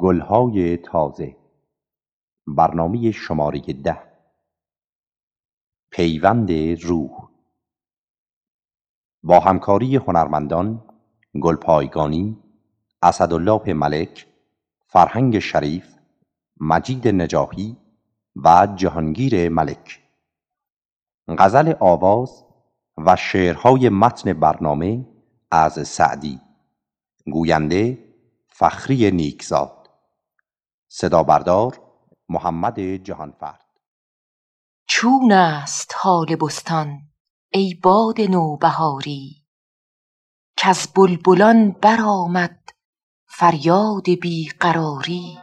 گلهای تازه. برنامه شماره ده. پیوند روح. با همکاری هنرمندان گلپایگانی اسدالله ملک فرهنگ شریف مجید نجاهی و جهانگیر ملک. غزل آواز و شعرهای متن برنامه از سعدی. گوینده فخری نیکزاد. صدا بردار محمد جهانفرد. چون است حال بستان ای باد نوبهاری کز بلبلان برآمد فریاد بیقراری.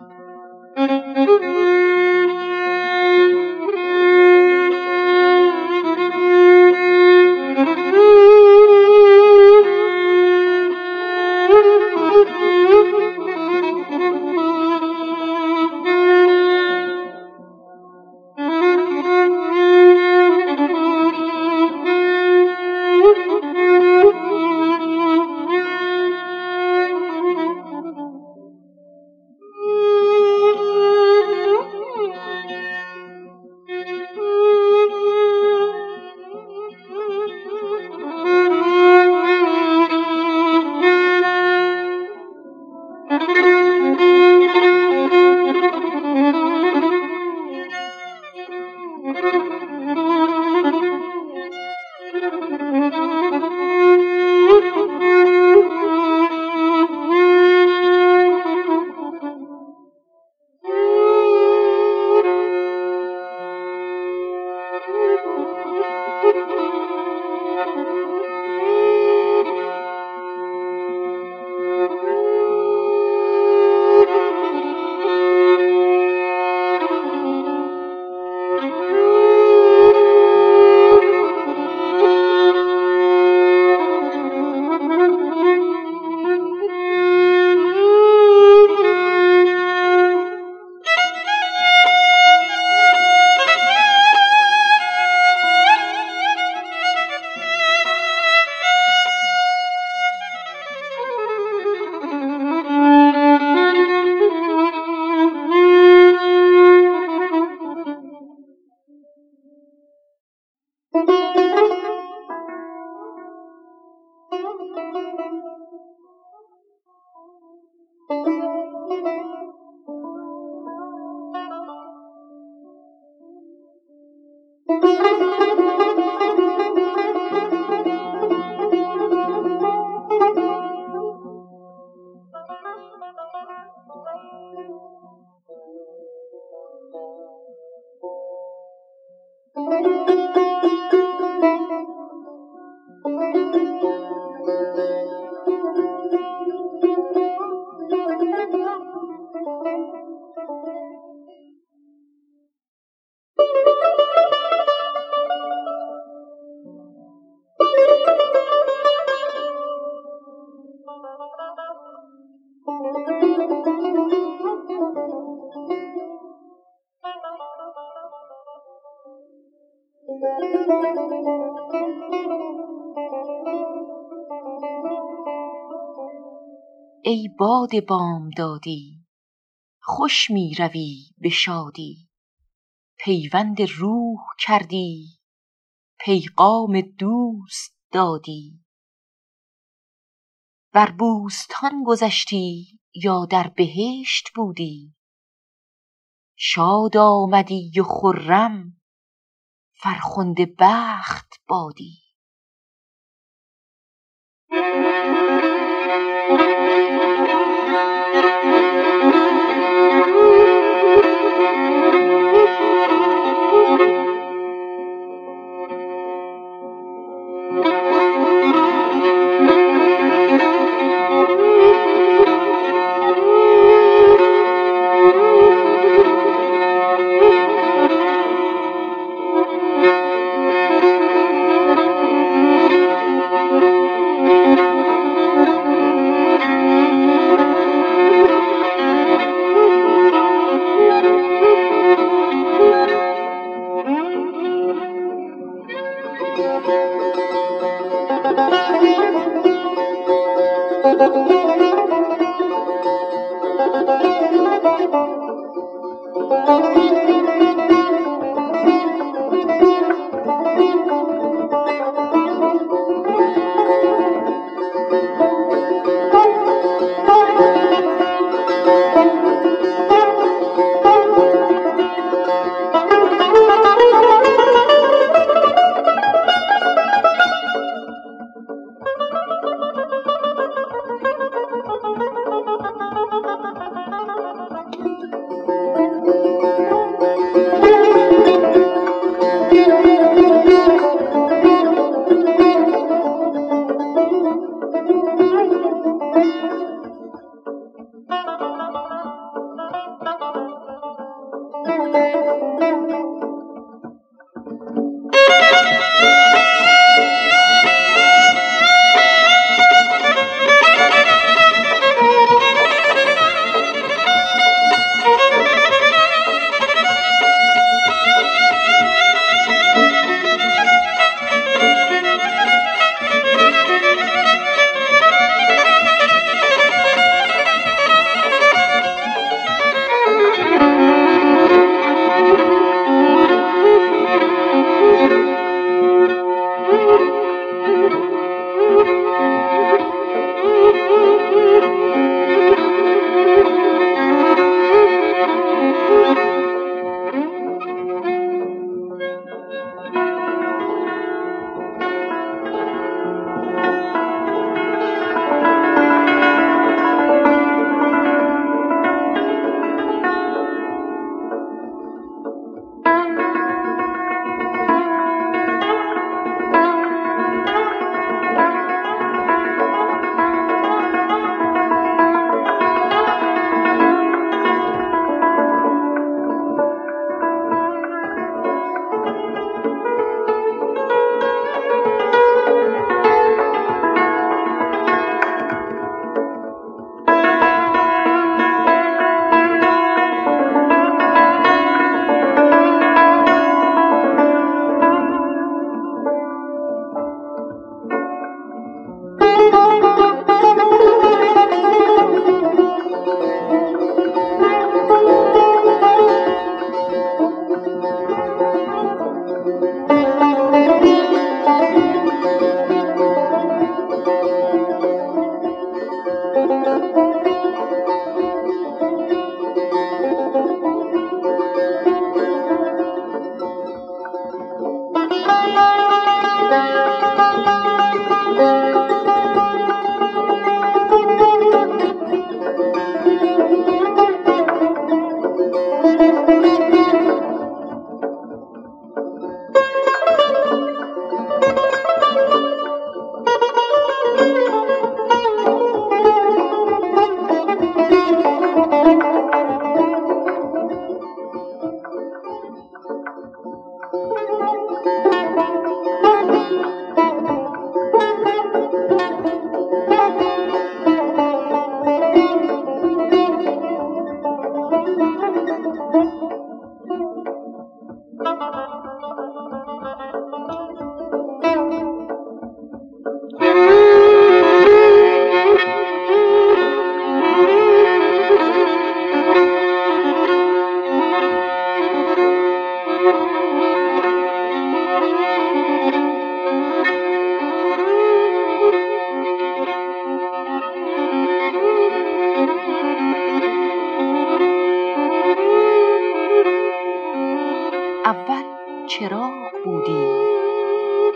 باد بامدادی خوش می روی به شادی. پیوند روح کردی پیغام دوست دادی. بر بوستان گذشتی یا در بهشت بودی؟ شاد آمدی و خرم فرخنده بخت بادی.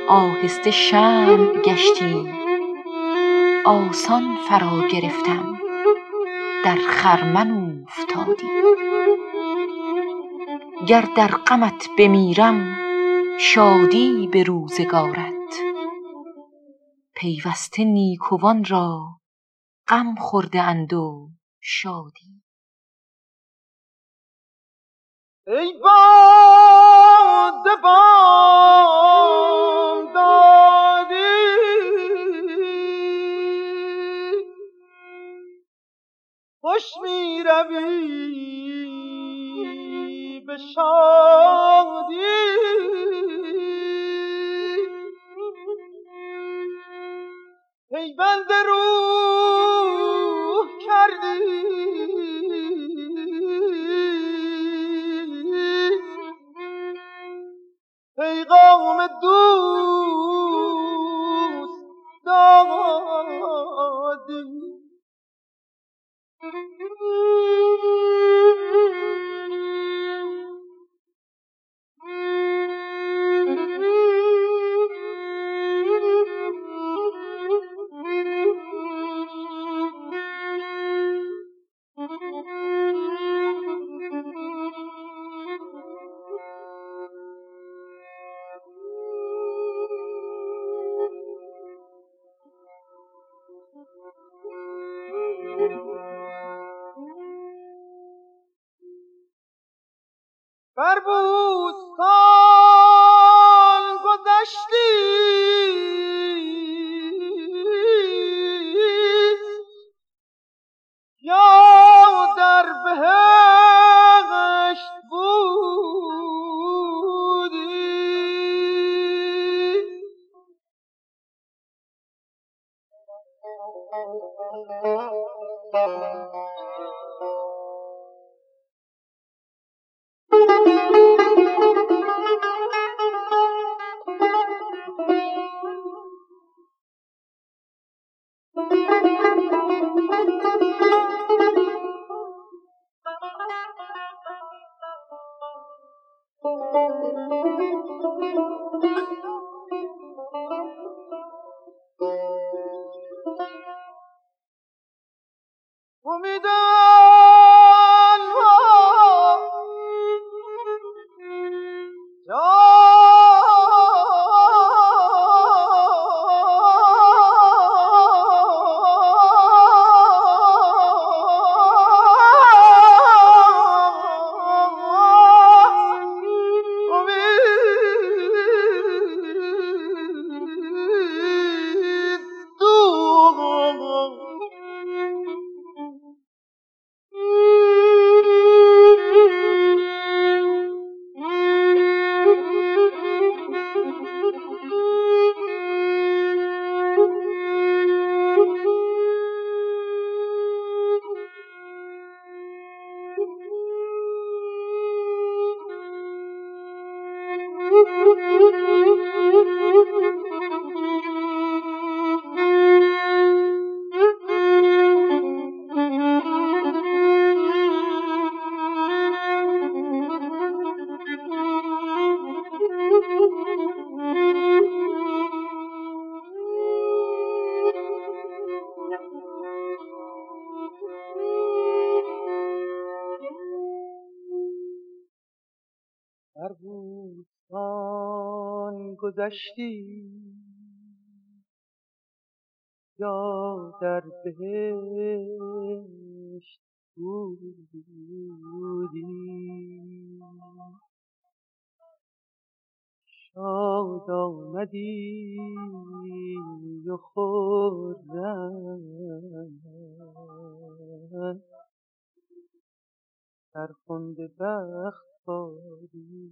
آهسته شمع گشتی. آسان فرا گرفتم. در خرمن اوفتادی. گر در غمت بمیرم شادی به روزگارت. پیوسته نیکوان را غم خورده اند و شادی. ای باد خوش می روی به شادی. گذشتی. یا در بهشت بودی. شاد آمدی و خورم فرخنده بخت باری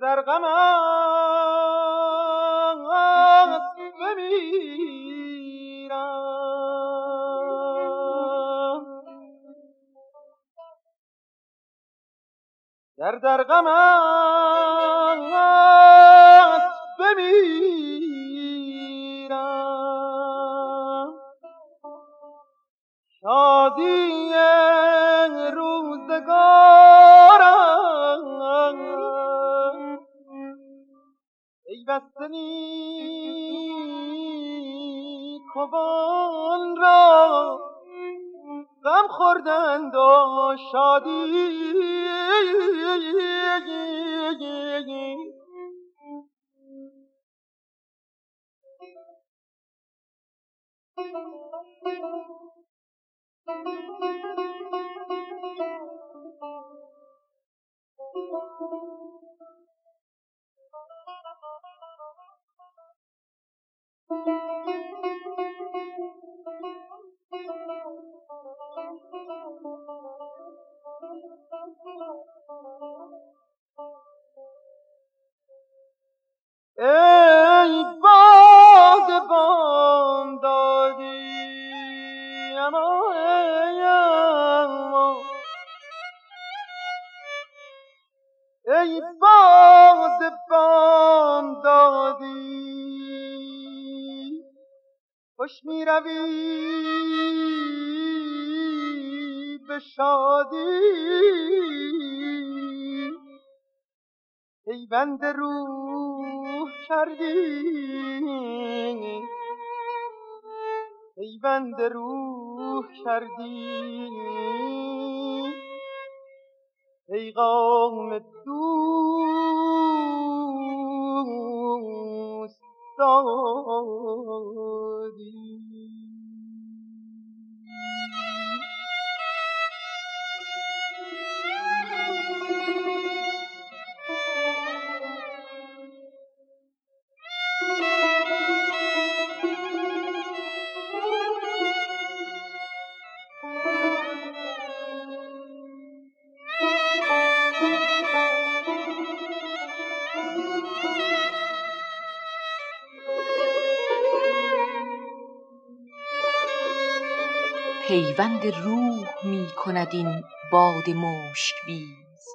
در غم بمیرم در در غم نیکوان را غم خوردند و شادی خوش می روی به شادی. بند روح کردی. بند روح کردی. قوم دوست دادی پیوند روح می کند این باد مشک بیز.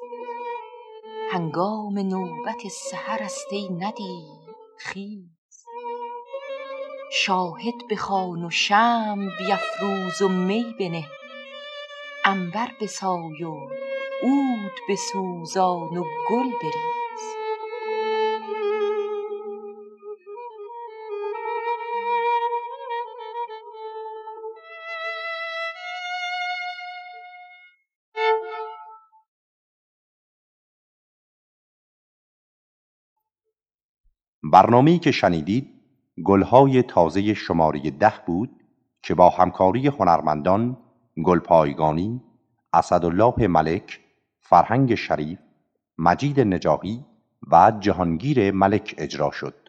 هنگام نوبت سحر است ای ندیم خیز. شاهد بخوان و شمع بیفروز و می بنه. عنبر بسای و عود بسوزان و گل بریز برنامه‌ای که شنیدید گلهای تازه شماره ده بود که با همکاری هنرمندان گلپایگانی، اسدالله ملک، فرهنگ شریف، مجید نجاهی و جهانگیر ملک اجرا شد.